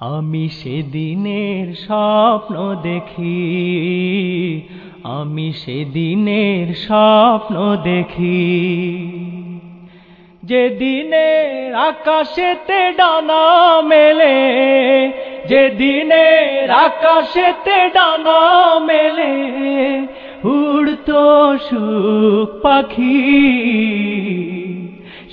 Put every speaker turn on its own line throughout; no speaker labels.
আমি সেদিনের স্বপ্ন দেখি, আমি সেদিনের স্বপ্ন দেখি। যেদিনের আকাশেতে ডানা মেলে যেদিনের আকাশেতে ডানা মেলে, উড়তো সুখ পাখি।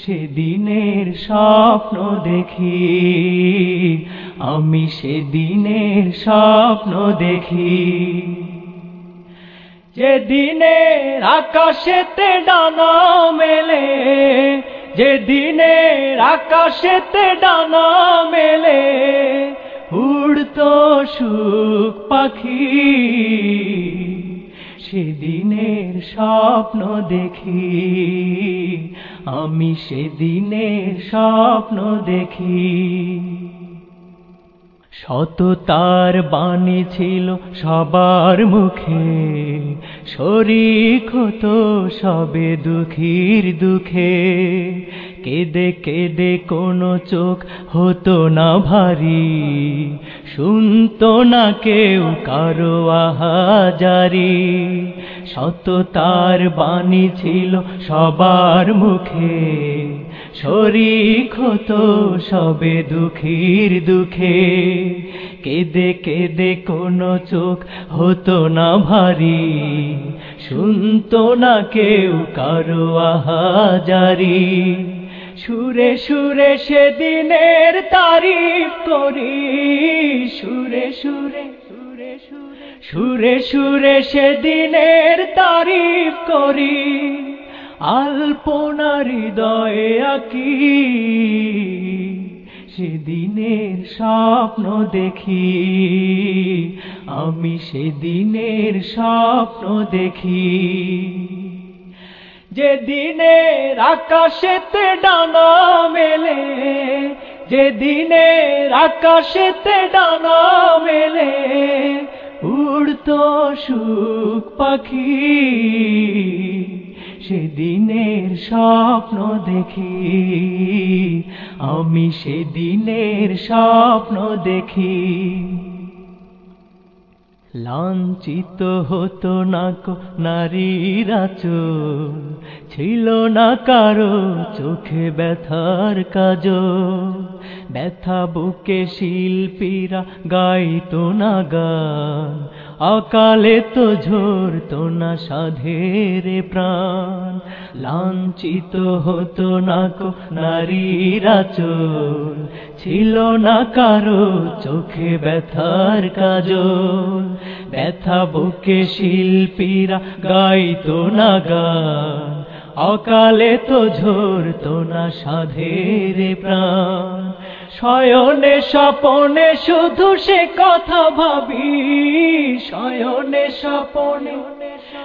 সেদিনের স্বপ্ন দেখি। আমি সেদিনের স্বপ্ন দেখি। যেদিনের আকাশেতে ডানা মেলে, যেদিনের আকাশেতে ডানা মেলে, উড়তো সুখ পাখি। সেদিনের স্বপ্ন দেখি। আমি সেদিনের স্বপ্ন দেখি। শত তার বাণী ছিল সবার মুখে। শরিক হতো সবে দুঃখীর দুঃখে। কেদে কেদে কোনো চোখ হতো না ভারী। শুনতো না কেউ কারও আহাজারি। শত তার বাণী ছিল সবার মুখে। শরিক হতো সবে দুঃখীর দুঃখে। কেদে কেদে কোনো চোখ হতো না ভারী। শুনতো না কেউ কারও আহাজারি। সুরে সুরে সেদিনের তারিফ করি। সুরে সুরে সুরে সুরে সুরে সুরে সেদিনের তারিফ করি। আলপনা আকি, সেদিনের স্বপ্ন দেখি। আমি সেদিনের স্বপ্ন দেখি। যেদিনের আকাশেতে ডানা মেলে, যেদিনের আকাশেতে ডানা মেলে, উড়তো সুখ পাখি। সেদিনের স্বপ্ন দেখি। আমি সেদিনের স্বপ্ন দেখি। লাঞ্ছিত হতো না কো নারীরা চোর, ছিল না কারও চোখে ব্যথার কাজ ব্যথা বুকে শিল্পীরা গাইতো না গান অকালে তো ঝরতো না সাধের প্রাণ। লাঞ্ছিত হতো না কো নারীরা চোর ছিল না কারও চোখে ব্যথার কাজল। ব্যথা বুকে শিল্পীরা গাইতো না গান। অকালে তো ঝরতো না সাধের প্রাণ। শয়নে স্বপনে শুধু সে কথা ভাবি। শয়নে স্বপনে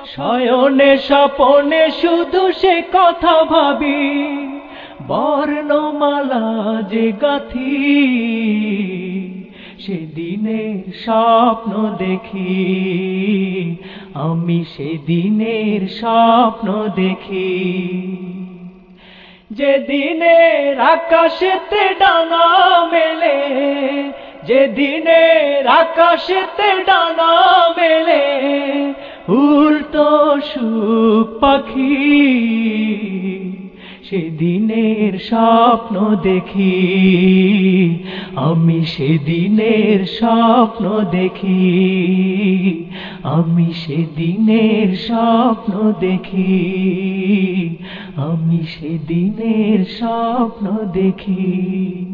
শয়নে স্বপনে শুধু সে কথা ভাবি। বর্ণমালা যে গাথি সেদিনের স্বপ্ন দেখি। আমি সেদিনের স্বপ্ন দেখি। যেদিনের আকাশেতে ডানা মেলে যে যেদিনের আকাশেতে ডানা মেলে উল্টো সুখ পাখি সেদিনের স্বপ্ন দেখি। আমি সেদিনের স্বপ্ন দেখি। আমি সেদিনের স্বপ্ন দেখি। আমি সেদিনের স্বপ্ন দেখি।